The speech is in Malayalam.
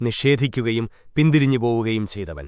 നിഷേധിക്കുകയും പിന്തിരിഞ്ഞു പോവുകയും ചെയ്തവൻ.